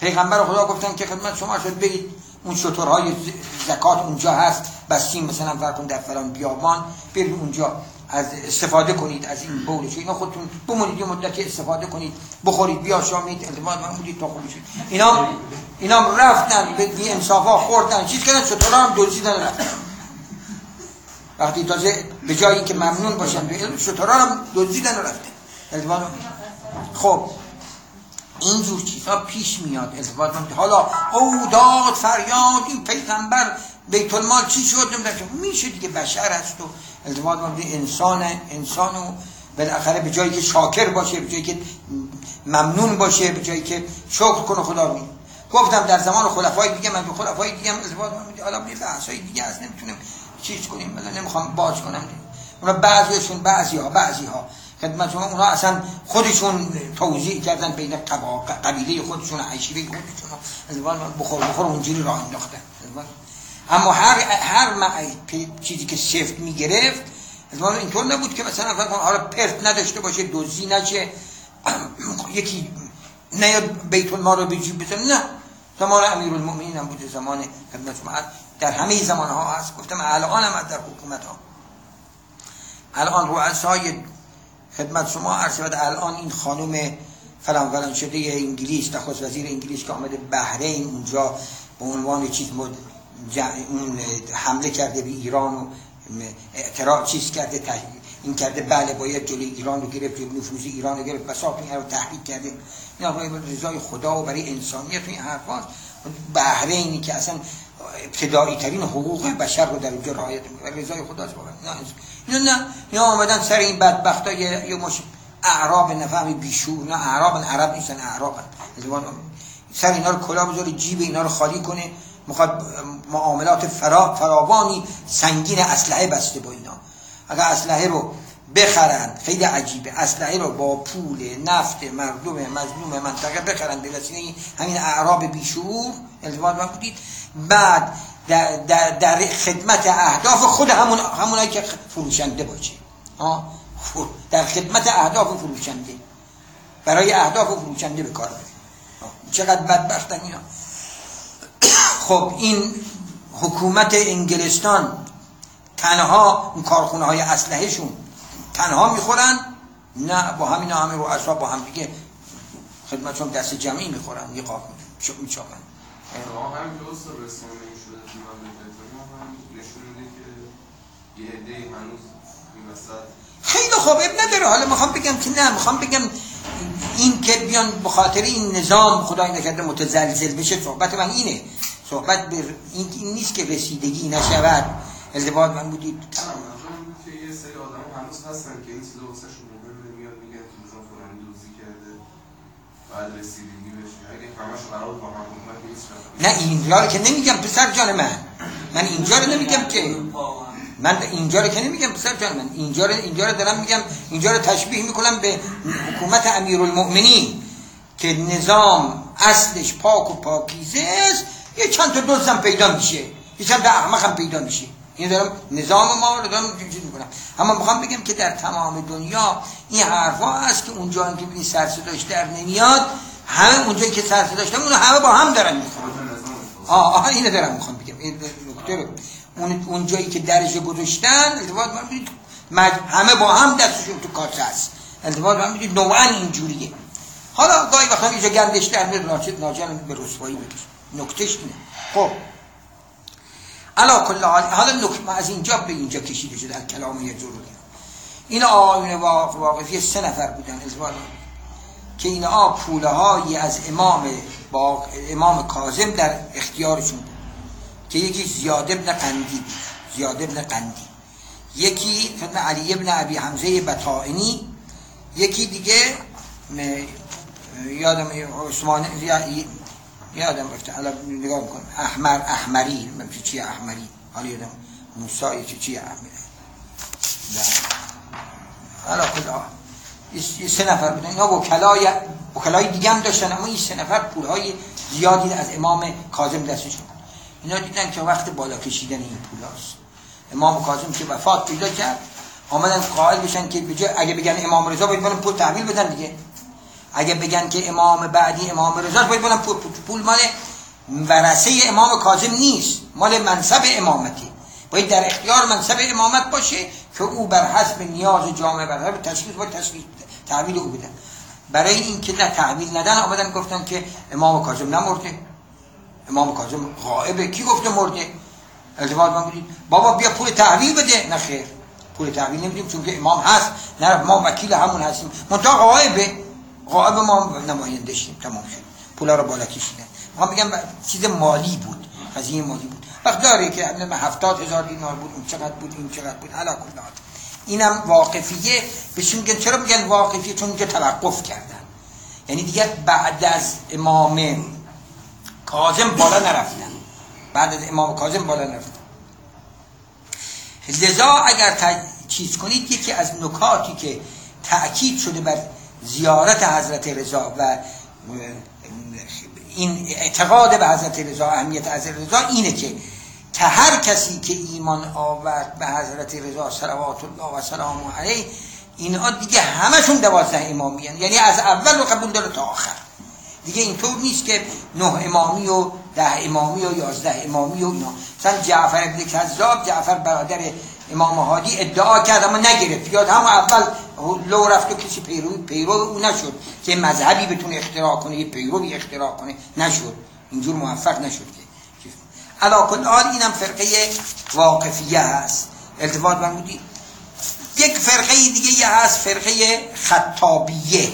پیغمبر خدا گفتن که خدمت شما شد برید اون شطورهای زکات اونجا هست بستیم مثلا فرکن در فلان بیابان برید اونجا. از استفاده کنید از این بولش اینا خودتون بمونید یه مدتی استفاده کنید بخورید بیا شامید التماس من بودید تا خوب شید اینا اینا رفتن به بی انصافا خوردن. چیز کردن شطورها هم دزدیدن رفتن وقتی تازه به جایی که ممنون باشن به علم شطورها هم دزدیدن رفتن. خب اینجور چیزها پیش میاد. التفات من حالا او داد فریاد این پیغمبر بیت المال چی شد؟ نمی‌دونم. میشه دیگه بشر هست و التفات من انسان انسان و بالاخره به جایی که شاکر باشه به جایی که ممنون باشه به جایی که شکر کنه خدا رو گفتم در زمان خلفای دیگه من به خلفای دیگه هم من میده حالا یه بحثای دیگه هست نمی‌تونیم چیز کنیم مثلا نمی‌خوام باز کنم. اونا بعضیشون بعضی ها بعضی ها خدمت شما اونا اصلا خودشون توضیح کردن بین قبیله خودشون عشیره خودشون. من بخور بخور اونجوری راه انداختن. اما هر هر چیزی که سفت می‌گرفت التفات اینطور نبود که مثلا فرض حالا پرت نداشته باشه دزدی نشه یکی نیاد بیت المال رو به جیب بزنه. نه. زمان امیر المؤمنین هم بوده زمان شما. در همه زمان ها هست. گفتم الان هم در حکومت ها. الان رؤسای خدمت شما عرض شود الان این خانم فلان فلان شده انگلیس نخست وزیر انگلیس که آمده بحرین اونجا به عنوان چیز مد... اون حمله کرده به ایران و اعتراض چیز کرده تح... این کرده بله باید جلوی ایران رو گرفت نفوذ ایران رو گرفت بساط این رو تحریک کرده. این آقای رضای خدا و برای انسانیت این حرفاست. بحرینی که اصلا ابتدایی ترین حقوق بشر رو در اونجا رعایت می‌کنه. رضای خداست واقعا. نه نه اینا آمدن سر این بدبخت یه یه مش اعراب نفهمی بیشور نه اعراب عرب نیستن اعراب سر اینا رو کلا بذاره جیب اینا رو خالی کنه. می‌خواد معاملات فرا فراوانی سنگین اسلحه بسته با اینا. اگر اسلحه رو بخرن خیلی عجیبه. اسلحه رو با پول نفت مردم مظلوم منطقه بخرن به همین اعراب بیشعور التفات من بودید. بعد در, در, در خدمت اهداف خود همون همونایی که فروشنده باشه؟ فر- در خدمت اهداف فروشنده. برای اهداف فروشنده به کار. چقدر بدبختن اینا. خب این حکومت انگلستان تنها اون کارخونه های اسلحهشون تنها می‌خورن؟ نه با همین همه رؤسا با هم دیگه خدمتشون دست جمعی می‌خورن یه قاپ میچاپن. هم اصلا رسانه شده تو ما هم نشون میده که یه عده هنوز این وسط خیلی خوب اب نداره. حالا می‌خوام بگم که نه می‌خوام بگم این که بیان به خاطر این نظام خدای نکرده متزلزل بشه صحبت من اینه. صحبت به این, نیست که رسیدگی نشود. ازدواج من بودید. یه سری آدم هنوز هستن که این چیزا واسه شما مهمه میاد میگن که مثلا فلانی دوزی کرده بعد رسیدگی بشه. اگه همش قرار با هم نه اینجا رو که نمیگم پسر جان من. من اینجا رو نمیگم که. من اینجا رو که نمیگم پسر جان من. اینجا رو اینجا رو دارم میگم اینجا رو تشبیه می‌کنم به حکومت امیرالمؤمنین که نظام اصلش پاک و پاکیزه است. یه چند تا دزدم پیدا میشه. یه چند تا احمق هم پیدا میشه. این دارم نظام ما رو دارم چیز می‌کنم. اما می‌خوام بگم که در تمام دنیا این حرفا هست که اونجا که ببینی سر صداش در نمیاد همه اونجایی که سر صداش در اونو همه با هم دارن می‌خورن آه آه اینو دارم می‌خوام بگم. این نکته رو. اون اون جایی که درجه گذاشتن التفات من ببینید همه با هم دستشون تو کاسه است التفات من ببینید نوعا اینجوریه. حالا گاهی وقتا اینجا گندش در میاد ناجرم به رسوایی بکش نکتهش اینه. خب. علا کل حال حالا نکته از اینجا به اینجا کشیده شده در کلام یه جور این واقع واقفی سه نفر بودن ازوال که این آ پوله هایی از امام با امام کاظم در اختیارشون بود. که یکی زیاد ابن قندی بود. زیاد ابن قندی. یکی فتن علی ابن ابی حمزه بطائنی یکی دیگه م- یادم عثمان یا- یادم رفته. حالا نگاه می‌کنم. احمر احمری. من چی احمری؟ حالا یادم موسی چی چیه احمری حالا خدا. یه سه نفر بودن. اینا وکلای وکلای دیگه هم داشتن اما این سه نفر پولهای زیادی از امام کاظم دستشون. اینا دیدن که وقت بالا کشیدن این پولاست. امام کاظم که وفات پیدا کرد. آمدن قائل بشن که بجای اگه بگن امام رضا باید پول تحویل بدن دیگه. اگه بگن که امام بعدی امام رضا باید برن پول, پول, مال ورثه امام کاظم نیست مال منصب امامتی. باید در اختیار منصب امامت باشه که او بر حسب نیاز جامعه بر حسب تشخیص باید تشخیص تحویل او بدن برای اینکه نه تحویل ندن آمدن گفتن که امام کاظم نمرده. امام کاظم غائبه. کی گفته مرده؟ التفات من بودید بابا بیا پول تحویل بده. نه خیر. پول تحویل نمیدیم چون که امام هست. نه ما وکیل همون هستیم. منتها غائبه. غائب ما نماینده شدیم تمام شد. پولا رو بالا کشیدن. ما میگم چیز مالی بود قضیه مالی بود. وقت داره که نمی‌دونم هفتاد هزار دینار بود این چقدر بود این چقدر بود علا کل حال. اینم واقفیه. بهش میگن؟ چرا میگن واقفیه؟ چون اینجا توقف کردن. یعنی دیگه بعد از امام کاظم بالا نرفتن. بعد از امام کاظم بالا نرفتن. لذا اگر چیز کنید یکی از نکاتی که تأکید شده بر زیارت حضرت رضا و این اعتقاد به حضرت رضا اهمیت حضرت رضا اینه که که هر کسی که ایمان آورد به حضرت رضا صلوات الله و سلام علیه اینها دیگه همشون دوازده امامی هن. یعنی از اول رو قبول داره تا آخر دیگه اینطور نیست که نه امامی و ده امامی و یازده امامی و اینا مثلا جعفر ابن کذاب جعفر برادر امام هادی ادعا کرد اما نگرفت. یاد هم اول لو رفت و کسی پیرو پیرو او نشد که مذهبی بتونه اختراع کنه یه پیروی اختراع کنه. نشد. اینجور موفق نشد که. علا کل حال اینم فرقه واقفیه هست. التفات فرمودی یک فرقه دیگه یه هست فرقه خطابیه.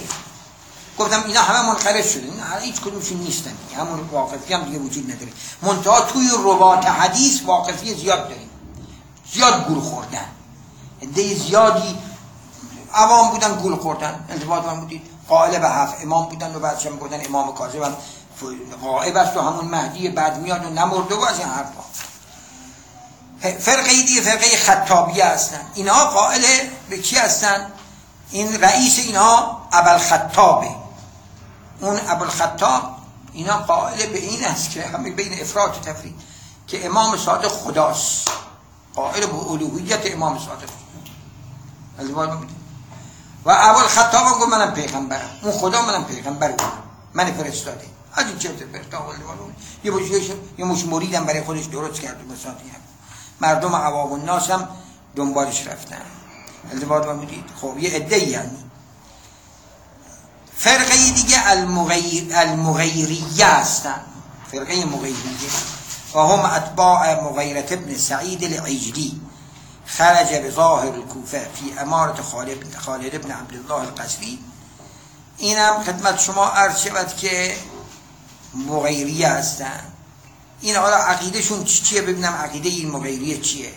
گفتم اینا همه منقرض شده. اینا هیچ کدومشون نیستن. همون واقفی هم دیگه وجود نداره. منتها توی روات حدیث واقفی زیاد داریم. زیاد گول خوردن. عده زیادی عوام بودن گول خوردن. انتباط من بودید قائل به هفت امام بودن و بعدش هم بودن امام کاظم هم غائب است و همون مهدی بعد میاد و نمرده و از این حرفا. فرقه دیگه فرقه خطابیه هستن. اینها قائل به کی هستن؟ این رئیس اینها ابوالخطابه. اون ابوالخطاب اینا قائل به این است که همه بین افراط و تفرید که امام صادق خداست. قائل به الوهیت امام صادق. و اول خطاب گفت منم پیغمبرم. اون خدا منم پیغمبر بودم من فرستاده. از این چرت فرتا یه مش یه مش مریدم برای خودش درست کرد. هم مردم عوام الناس هم دنبالش رفتن. التباط ما بودید خب یه عده یعنی. فرقه دیگه المغیر المغیریه هستن. فرقه مغیریه. و هم أتباع مغیرت ابن سعید العجلی خرج بظاهر الكوفة في امارت خالد, خالد ابن عبدالله القصری اینم خدمت شما عرض شود که مغیریه هستن. این حالا عقیدهشون چیه؟ ببینم عقیده این مغیریه چیه.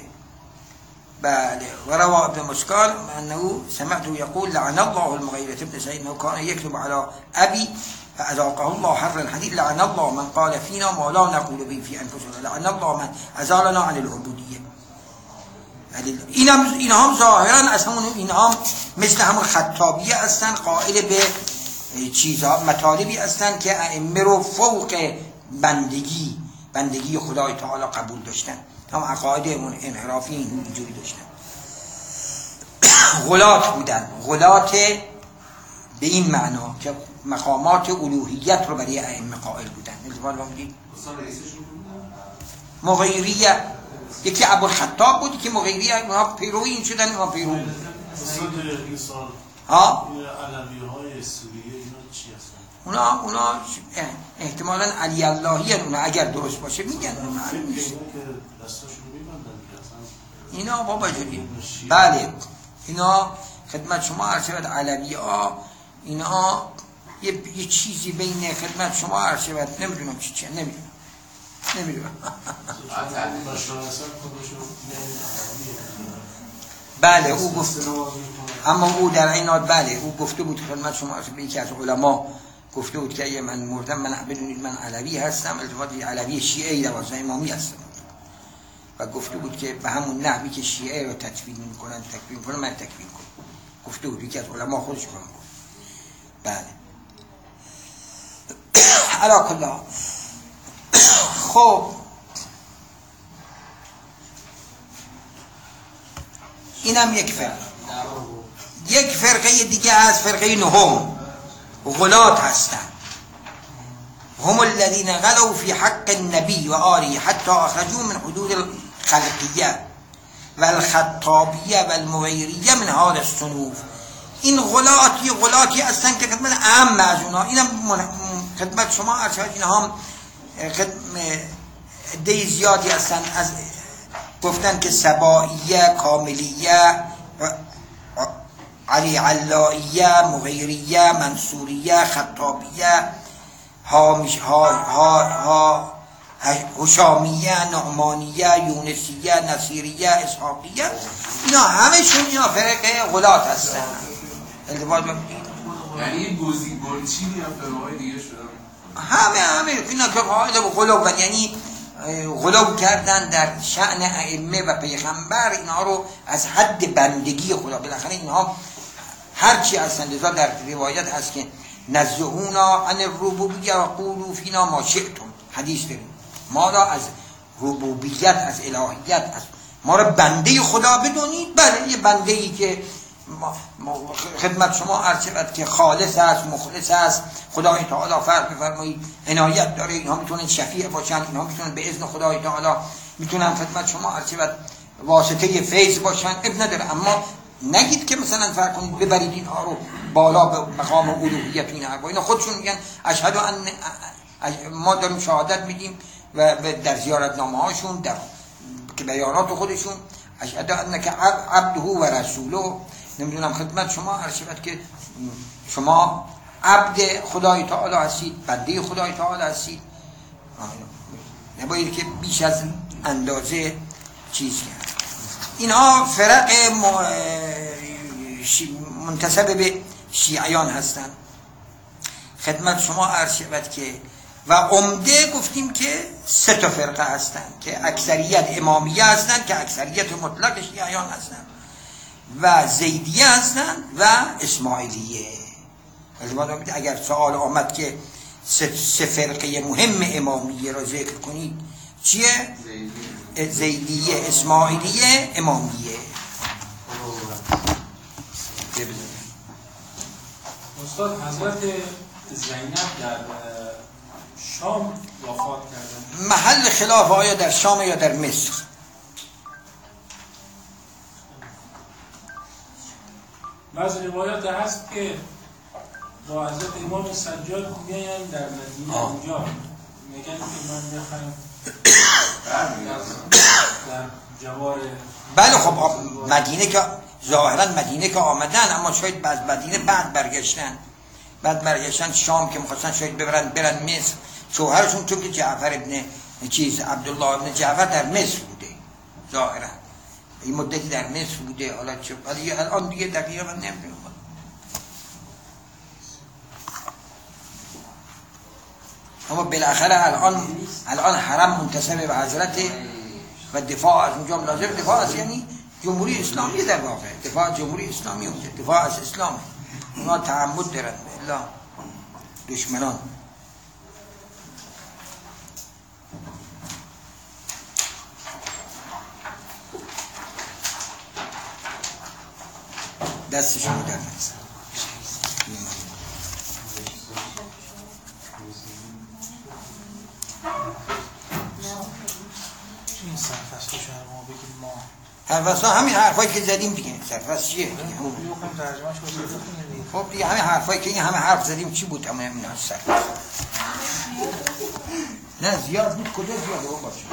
بله. وروى ابن مسكال أنه سمعته يقول لعن الله المغيرة بن سعيد أنه كان يكتب على أبي فأذاقه الله حر الحديد لعن الله من قال فينا ما لا نقول به في أنفسنا لعن الله من أزالنا عن العبودية این هم, این هم ظاهرا از همون این هم مثل همون خطابیه هستن قائل به چیزا مطالبی هستن که ائمه رو فوق بندگی بندگی خدای تعالی قبول داشتن. هم عقاید انحرافی اینجوری داشتن. غلات بودن. غلات به این معنا که مقامات الوهیت رو برای ائمه قائل بودن. التفات با میگید مغیریه. یکی ابوالخطاب بود که مغیریه. اونا پیروی این شدن اونا پیرو ها؟ علوی سوریه اینا چی هستن؟ اونا اونا احتمالا علی اللهی. اونا اگر درست باشه میگن اونا اینا بابا جوری بله. اینا خدمت شما عرض شود علوی ها اینا یه, یه چیزی بین خدمت شما عرض شود. نمی‌دونم چی چیه. نمی‌دونم. نمی‌دونم. بله او گفت. اما او در این حال بله او گفته بود خدمت شما عرض به یکی از علما گفته بود که من مردم من بدونید من علوی هستم التفات علوی شیعه دوازده امامی هستم. و گفته بود که به همون نحوی که شیعه رو تکفیر می‌کنن تکفیر می‌کنن من تکفیر کنم. گفته بود. یکی از علما خودش کنم بله. علا کلا خب. اینم یک فرق. یک فرقه دیگه از فرقه نهم. غلات هستن. هم الذين غلوا في حق النبي وآله حتى أخرجوه من حدود الخلقية والخطابية والمغيرية من هذا الصنوف. این غلاتی غلاتی هستن که خدمت اهم از اونا اینم خدمت شما ارشاد این هم عده زیادی هستن. از گفتن که سبائیه کاملیه علی علاییه مغیریه منصوریه خطابیه هامش ها ها ها هشامیه نعمانیه یونسیه نصیریه اسحاقیه. اینا همشون اینا فرقه غلات هستن. ببینید. یعنی گزی گلچینی هم فرقهای دیگه شدن همه همه. اینا که قاعد و غلو یعنی غلو کردن در شعن ائمه و پیغمبر اینا رو از حد بندگی خدا. بالاخره اینها هرچی هستند در روایت هست که نزهونا عن الربوبیه و قولو فینا ما شئتم. حدیث داریم. ما را از ربوبیت از الهیت از ما را بنده خدا بدونید. بله یه بنده ای که خدمت شما عرض شود که خالص است مخلص است. خدای تعالی فرق بفرمایید عنایت داره. اینها می‌تونن شفیع باشن اینها می‌تونن به اذن خدای تعالی می‌تونن خدمت شما عرض شود واسطه فیض باشن. اب نداره اما نگید که مثلا فرق کنید ببرید اینها رو بالا به مقام الوهیت این. اینا. خودشون میگن اشهد ان ما داریم شهادت میدیم و در زیارت نامه هاشون در که بیانات خودشون اشهد انک عب- عبده و رسوله. نمی‌دونم خدمت شما شود که شما عبد خدای تعالی هستید بنده خدای تعالی هستید. نباید که بیش از اندازه چیز کرد. اینها فرق منتسب به شیعیان هستند. خدمت شما عرض شود که و عمده گفتیم که سه تا فرقه هستند که اکثریت امامیه هستند که اکثریت مطلق شیعیان هستند. و زیدیه هستند و اسماعیلیه. اگر سوال آمد که سه, فرقه مهم امامیه را ذکر کنید چیه؟ زیدی زیدیه. اسماعیلیه. امامیه. استاد حضرت زینب در شام وفات کردن. محل خلاف آیا در شام یا در مصر؟ بعض روایات هست که با حضرت امام سجاد میاین در مدینه. اونجا. میگن که من می‌خوایم در جوار بله خب مدینه که ظاهرا مدینه که آمدن اما شاید بعد مدینه بعد برگشتن. بعد برگشتن شام که می‌خواستن شاید ببرن برن مصر. شوهرشون چون که جعفر ابن چیز عبدالله ابن جعفر در مصر بوده ظاهرا. این مدتی در مصر بوده حالا چه الان دیگه دقیقا من نمی‌دونم. اما بالاخره الان الان حرم منتسب به حضرت و دفاع از اونجا. لازم دفاع از یعنی جمهوری اسلامی در واقع. دفاع جمهوری اسلامی اونجا. دفاع از اسلام. اونا تعمد دارن الا دشمنان. دستشون در این سرفصل همین حرفایی که زدیم دیگه. سرفست چیه؟ دیگه. رو. خب دیگه همه حرفایی که این همه حرف زدیم چی بود؟ همه اینا سرفست نه زیاد بود. کجا زیاد باشه